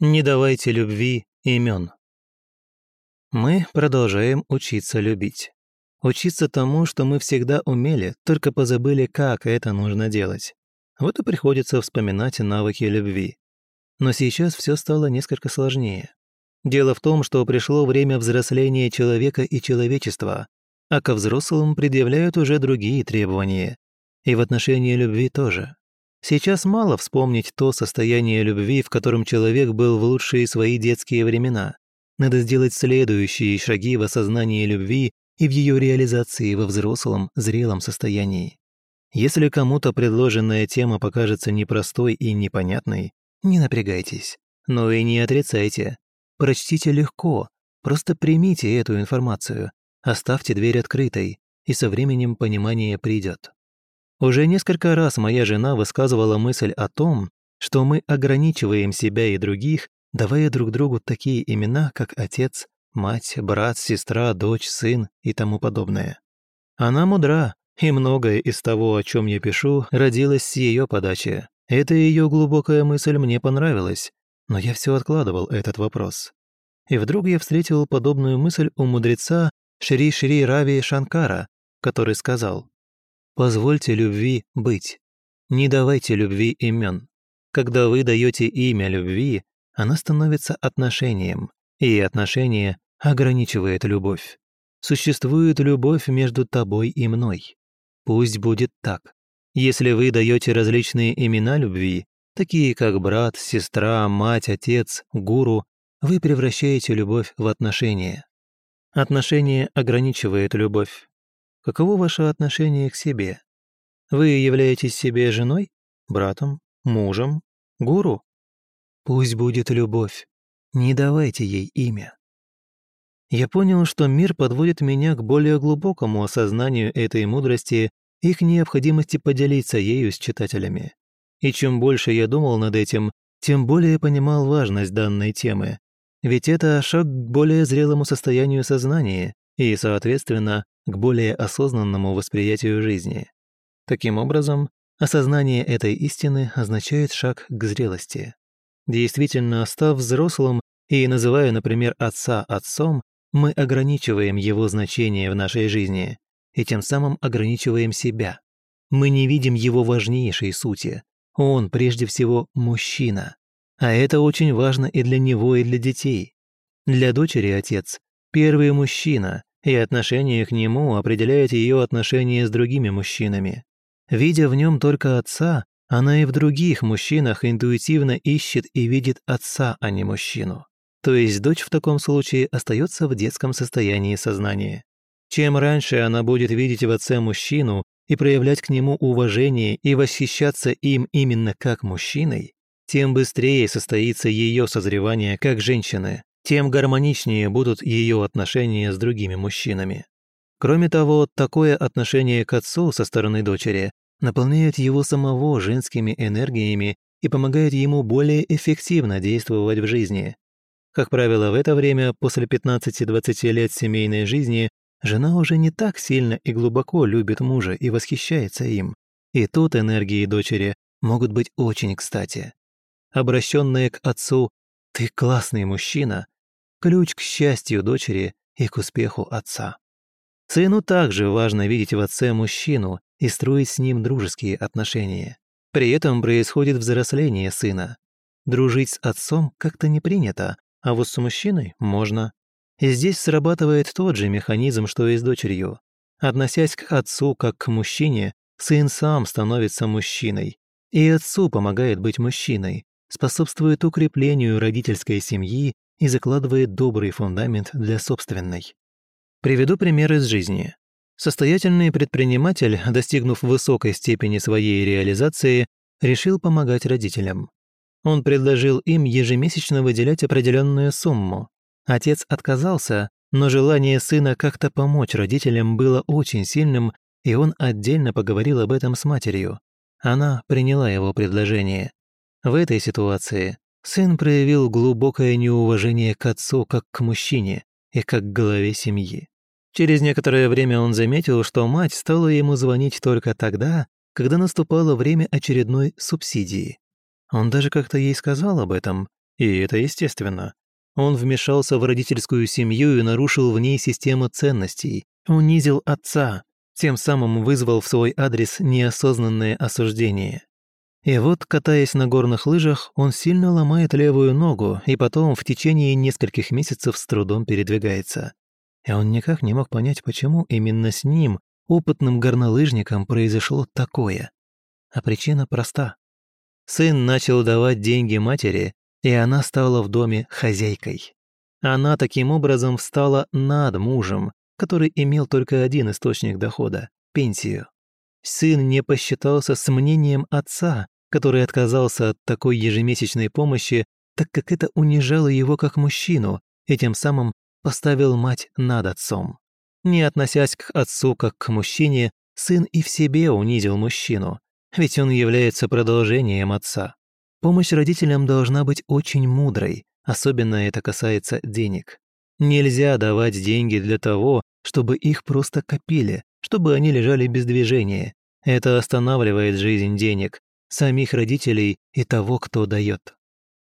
Не давайте любви имен. Мы продолжаем учиться любить. Учиться тому, что мы всегда умели, только позабыли, как это нужно делать. Вот и приходится вспоминать навыки любви. Но сейчас все стало несколько сложнее. Дело в том, что пришло время взросления человека и человечества, а ко взрослым предъявляют уже другие требования. И в отношении любви тоже. Сейчас мало вспомнить то состояние любви, в котором человек был в лучшие свои детские времена. Надо сделать следующие шаги в осознании любви и в ее реализации во взрослом, зрелом состоянии. Если кому-то предложенная тема покажется непростой и непонятной, не напрягайтесь, но и не отрицайте. Прочтите легко, просто примите эту информацию, оставьте дверь открытой, и со временем понимание придет. Уже несколько раз моя жена высказывала мысль о том, что мы ограничиваем себя и других, давая друг другу такие имена, как отец, мать, брат, сестра, дочь, сын и тому подобное. Она мудра, и многое из того, о чем я пишу, родилось с ее подачи. Эта ее глубокая мысль мне понравилась, но я все откладывал этот вопрос. И вдруг я встретил подобную мысль у мудреца Шри Шри Рави Шанкара, который сказал Позвольте любви быть. Не давайте любви имен. Когда вы даете имя любви, она становится отношением, и отношение ограничивает любовь. Существует любовь между тобой и мной. Пусть будет так. Если вы даете различные имена любви, такие как брат, сестра, мать, отец, гуру, вы превращаете любовь в отношение. Отношение ограничивает любовь. Каково ваше отношение к себе? Вы являетесь себе женой, братом, мужем, гуру? Пусть будет любовь. Не давайте ей имя. Я понял, что мир подводит меня к более глубокому осознанию этой мудрости и к необходимости поделиться ею с читателями. И чем больше я думал над этим, тем более понимал важность данной темы. Ведь это шаг к более зрелому состоянию сознания и, соответственно, к более осознанному восприятию жизни. Таким образом, осознание этой истины означает шаг к зрелости. Действительно, став взрослым и называя, например, отца отцом, мы ограничиваем его значение в нашей жизни и тем самым ограничиваем себя. Мы не видим его важнейшей сути. Он, прежде всего, мужчина. А это очень важно и для него, и для детей. Для дочери отец – первый мужчина, и отношение к нему определяет ее отношения с другими мужчинами. Видя в нем только отца, она и в других мужчинах интуитивно ищет и видит отца, а не мужчину. То есть дочь в таком случае остается в детском состоянии сознания. Чем раньше она будет видеть в отце мужчину и проявлять к нему уважение и восхищаться им именно как мужчиной, тем быстрее состоится ее созревание как женщины, тем гармоничнее будут ее отношения с другими мужчинами. Кроме того, такое отношение к отцу со стороны дочери наполняет его самого женскими энергиями и помогает ему более эффективно действовать в жизни. Как правило, в это время, после 15-20 лет семейной жизни, жена уже не так сильно и глубоко любит мужа и восхищается им. И тут энергии дочери могут быть очень кстати. Обращенные к отцу «ты классный мужчина» ключ к счастью дочери и к успеху отца. Сыну также важно видеть в отце мужчину и строить с ним дружеские отношения. При этом происходит взросление сына. Дружить с отцом как-то не принято, а вот с мужчиной можно. И здесь срабатывает тот же механизм, что и с дочерью. Относясь к отцу как к мужчине, сын сам становится мужчиной. И отцу помогает быть мужчиной, способствует укреплению родительской семьи и закладывает добрый фундамент для собственной. Приведу пример из жизни. Состоятельный предприниматель, достигнув высокой степени своей реализации, решил помогать родителям. Он предложил им ежемесячно выделять определенную сумму. Отец отказался, но желание сына как-то помочь родителям было очень сильным, и он отдельно поговорил об этом с матерью. Она приняла его предложение. В этой ситуации сын проявил глубокое неуважение к отцу как к мужчине и как к главе семьи. Через некоторое время он заметил, что мать стала ему звонить только тогда, когда наступало время очередной субсидии. Он даже как-то ей сказал об этом, И это естественно. Он вмешался в родительскую семью и нарушил в ней систему ценностей, унизил отца, тем самым вызвал в свой адрес неосознанное осуждение. И вот, катаясь на горных лыжах, он сильно ломает левую ногу и потом в течение нескольких месяцев с трудом передвигается. И он никак не мог понять, почему именно с ним, опытным горнолыжником, произошло такое. А причина проста. Сын начал давать деньги матери, и она стала в доме хозяйкой. Она таким образом встала над мужем, который имел только один источник дохода – пенсию. Сын не посчитался с мнением отца, который отказался от такой ежемесячной помощи, так как это унижало его как мужчину, и тем самым поставил мать над отцом. Не относясь к отцу как к мужчине, сын и в себе унизил мужчину, ведь он является продолжением отца. Помощь родителям должна быть очень мудрой, особенно это касается денег. Нельзя давать деньги для того, чтобы их просто копили, чтобы они лежали без движения. Это останавливает жизнь денег, самих родителей и того, кто дает.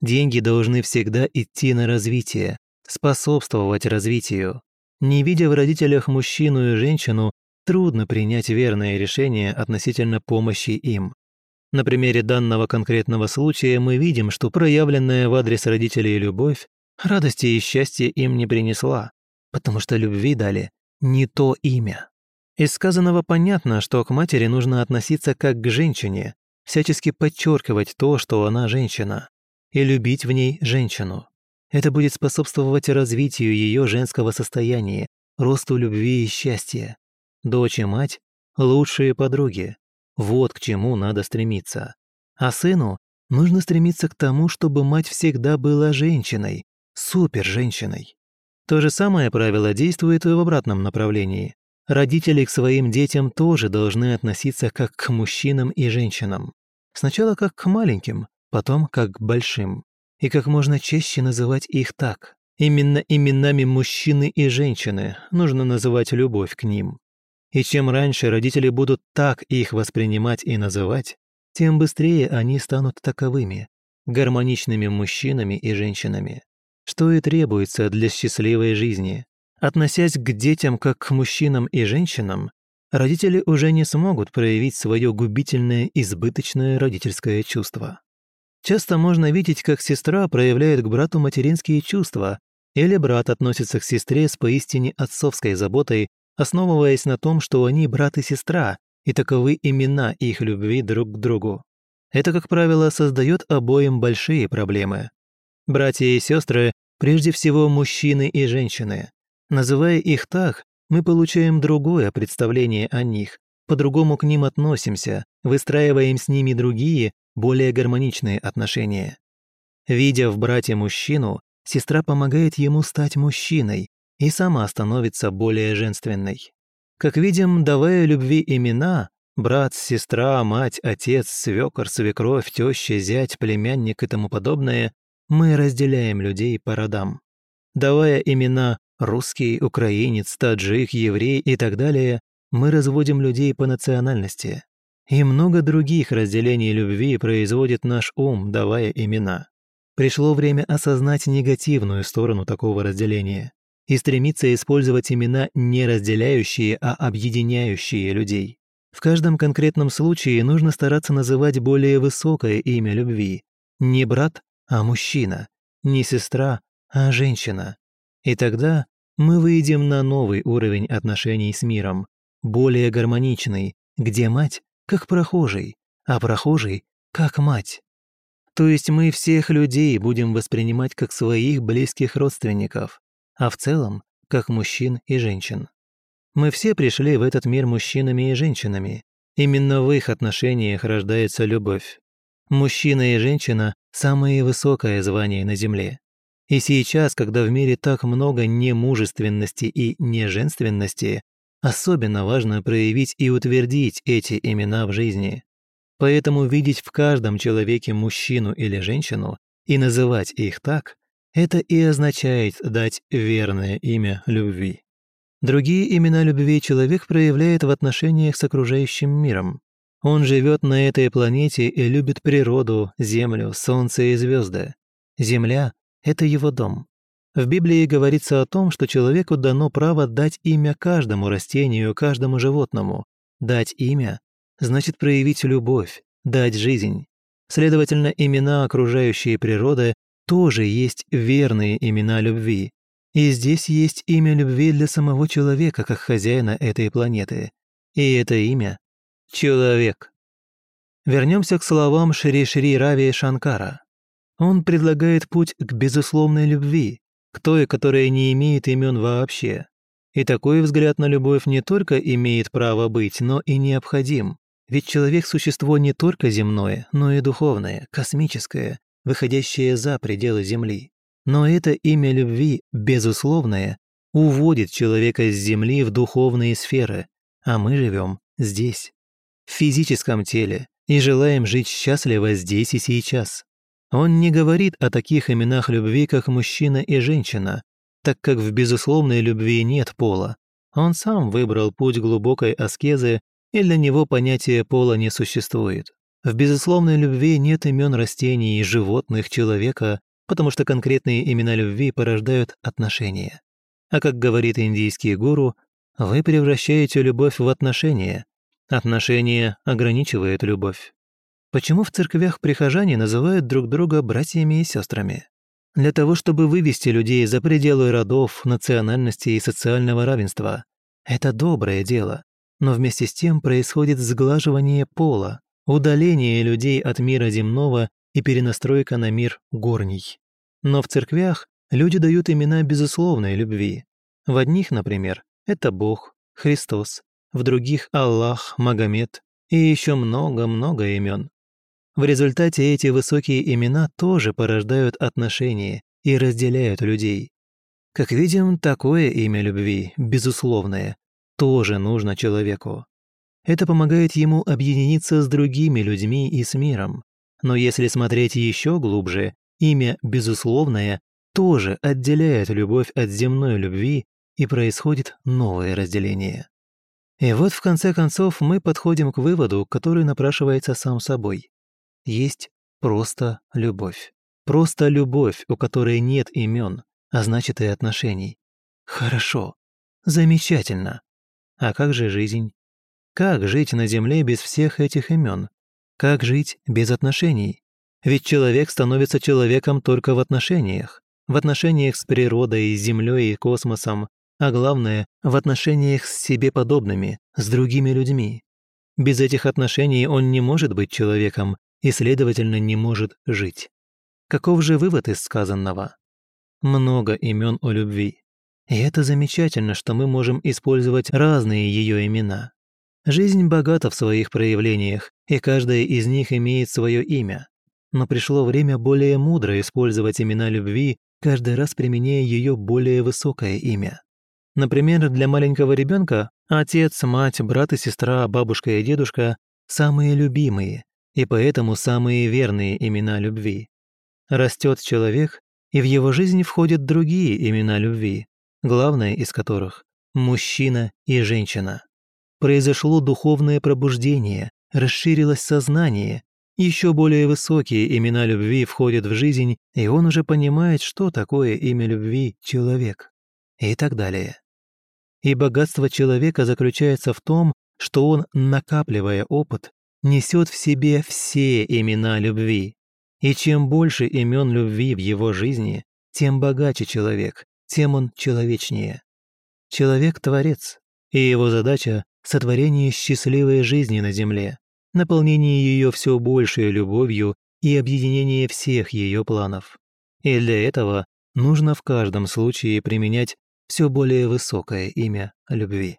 Деньги должны всегда идти на развитие, способствовать развитию. Не видя в родителях мужчину и женщину, трудно принять верное решение относительно помощи им. На примере данного конкретного случая мы видим, что проявленная в адрес родителей любовь радости и счастья им не принесла, потому что любви дали не то имя. Из сказанного понятно, что к матери нужно относиться как к женщине, всячески подчеркивать то, что она женщина, и любить в ней женщину. Это будет способствовать развитию ее женского состояния, росту любви и счастья. Дочь и мать – лучшие подруги. Вот к чему надо стремиться. А сыну нужно стремиться к тому, чтобы мать всегда была женщиной, супер-женщиной. То же самое правило действует и в обратном направлении. Родители к своим детям тоже должны относиться как к мужчинам и женщинам. Сначала как к маленьким, потом как к большим и как можно чаще называть их так. Именно именами мужчины и женщины нужно называть любовь к ним. И чем раньше родители будут так их воспринимать и называть, тем быстрее они станут таковыми, гармоничными мужчинами и женщинами. Что и требуется для счастливой жизни. Относясь к детям как к мужчинам и женщинам, родители уже не смогут проявить свое губительное избыточное родительское чувство. Часто можно видеть, как сестра проявляет к брату материнские чувства, или брат относится к сестре с поистине отцовской заботой, основываясь на том, что они брат и сестра, и таковы имена их любви друг к другу. Это, как правило, создает обоим большие проблемы. Братья и сестры прежде всего мужчины и женщины. Называя их так, мы получаем другое представление о них, по-другому к ним относимся, выстраиваем с ними другие, более гармоничные отношения. Видя в брате мужчину, сестра помогает ему стать мужчиной и сама становится более женственной. Как видим, давая любви имена брат, сестра, мать, отец, свекор, свекровь, теща, зять, племянник и тому подобное, мы разделяем людей по родам. Давая имена русский, украинец, таджик, еврей и так далее, мы разводим людей по национальности. И много других разделений любви производит наш ум, давая имена. Пришло время осознать негативную сторону такого разделения и стремиться использовать имена не разделяющие, а объединяющие людей. В каждом конкретном случае нужно стараться называть более высокое имя любви. Не брат, а мужчина. Не сестра, а женщина. И тогда мы выйдем на новый уровень отношений с миром, более гармоничный, где мать как прохожий, а прохожий как мать. То есть мы всех людей будем воспринимать как своих близких родственников, а в целом как мужчин и женщин. Мы все пришли в этот мир мужчинами и женщинами. Именно в их отношениях рождается любовь. Мужчина и женщина – самое высокое звание на Земле. И сейчас, когда в мире так много немужественности и неженственности, Особенно важно проявить и утвердить эти имена в жизни. Поэтому видеть в каждом человеке мужчину или женщину и называть их так, это и означает дать верное имя любви. Другие имена любви человек проявляет в отношениях с окружающим миром. Он живет на этой планете и любит природу, землю, солнце и звезды. Земля – это его дом. В Библии говорится о том, что человеку дано право дать имя каждому растению, каждому животному. Дать имя – значит проявить любовь, дать жизнь. Следовательно, имена окружающей природы тоже есть верные имена любви. И здесь есть имя любви для самого человека, как хозяина этой планеты. И это имя – человек. Вернемся к словам Шри-Шри Рави Шанкара. Он предлагает путь к безусловной любви, к той, которая не имеет имен вообще. И такой взгляд на любовь не только имеет право быть, но и необходим. Ведь человек – существо не только земное, но и духовное, космическое, выходящее за пределы Земли. Но это имя любви, безусловное, уводит человека с Земли в духовные сферы, а мы живем здесь, в физическом теле, и желаем жить счастливо здесь и сейчас. Он не говорит о таких именах любви, как мужчина и женщина, так как в безусловной любви нет пола. Он сам выбрал путь глубокой аскезы, и для него понятие пола не существует. В безусловной любви нет имен растений, животных, человека, потому что конкретные имена любви порождают отношения. А как говорит индийский гуру, вы превращаете любовь в отношения. Отношения ограничивают любовь. Почему в церквях прихожане называют друг друга братьями и сестрами? Для того, чтобы вывести людей за пределы родов, национальности и социального равенства. Это доброе дело. Но вместе с тем происходит сглаживание пола, удаление людей от мира земного и перенастройка на мир горний. Но в церквях люди дают имена безусловной любви. В одних, например, это Бог, Христос, в других – Аллах, Магомед и еще много-много имен. В результате эти высокие имена тоже порождают отношения и разделяют людей. Как видим, такое имя любви, безусловное, тоже нужно человеку. Это помогает ему объединиться с другими людьми и с миром. Но если смотреть еще глубже, имя «безусловное» тоже отделяет любовь от земной любви, и происходит новое разделение. И вот в конце концов мы подходим к выводу, который напрашивается сам собой. Есть просто любовь. Просто любовь, у которой нет имен, а значит и отношений. Хорошо. Замечательно. А как же жизнь? Как жить на Земле без всех этих имен? Как жить без отношений? Ведь человек становится человеком только в отношениях. В отношениях с природой, с Землей и космосом, а главное, в отношениях с себе подобными, с другими людьми. Без этих отношений он не может быть человеком и, следовательно, не может жить. Каков же вывод из сказанного? Много имен о любви. И это замечательно, что мы можем использовать разные ее имена. Жизнь богата в своих проявлениях, и каждая из них имеет свое имя. Но пришло время более мудро использовать имена любви, каждый раз применяя ее более высокое имя. Например, для маленького ребенка отец, мать, брат и сестра, бабушка и дедушка – самые любимые и поэтому самые верные имена любви. Растет человек, и в его жизнь входят другие имена любви, главное из которых – мужчина и женщина. Произошло духовное пробуждение, расширилось сознание, еще более высокие имена любви входят в жизнь, и он уже понимает, что такое имя любви – человек. И так далее. И богатство человека заключается в том, что он, накапливая опыт, несет в себе все имена любви. И чем больше имен любви в его жизни, тем богаче человек, тем он человечнее. Человек – творец, и его задача – сотворение счастливой жизни на земле, наполнение ее все большей любовью и объединение всех ее планов. И для этого нужно в каждом случае применять все более высокое имя любви.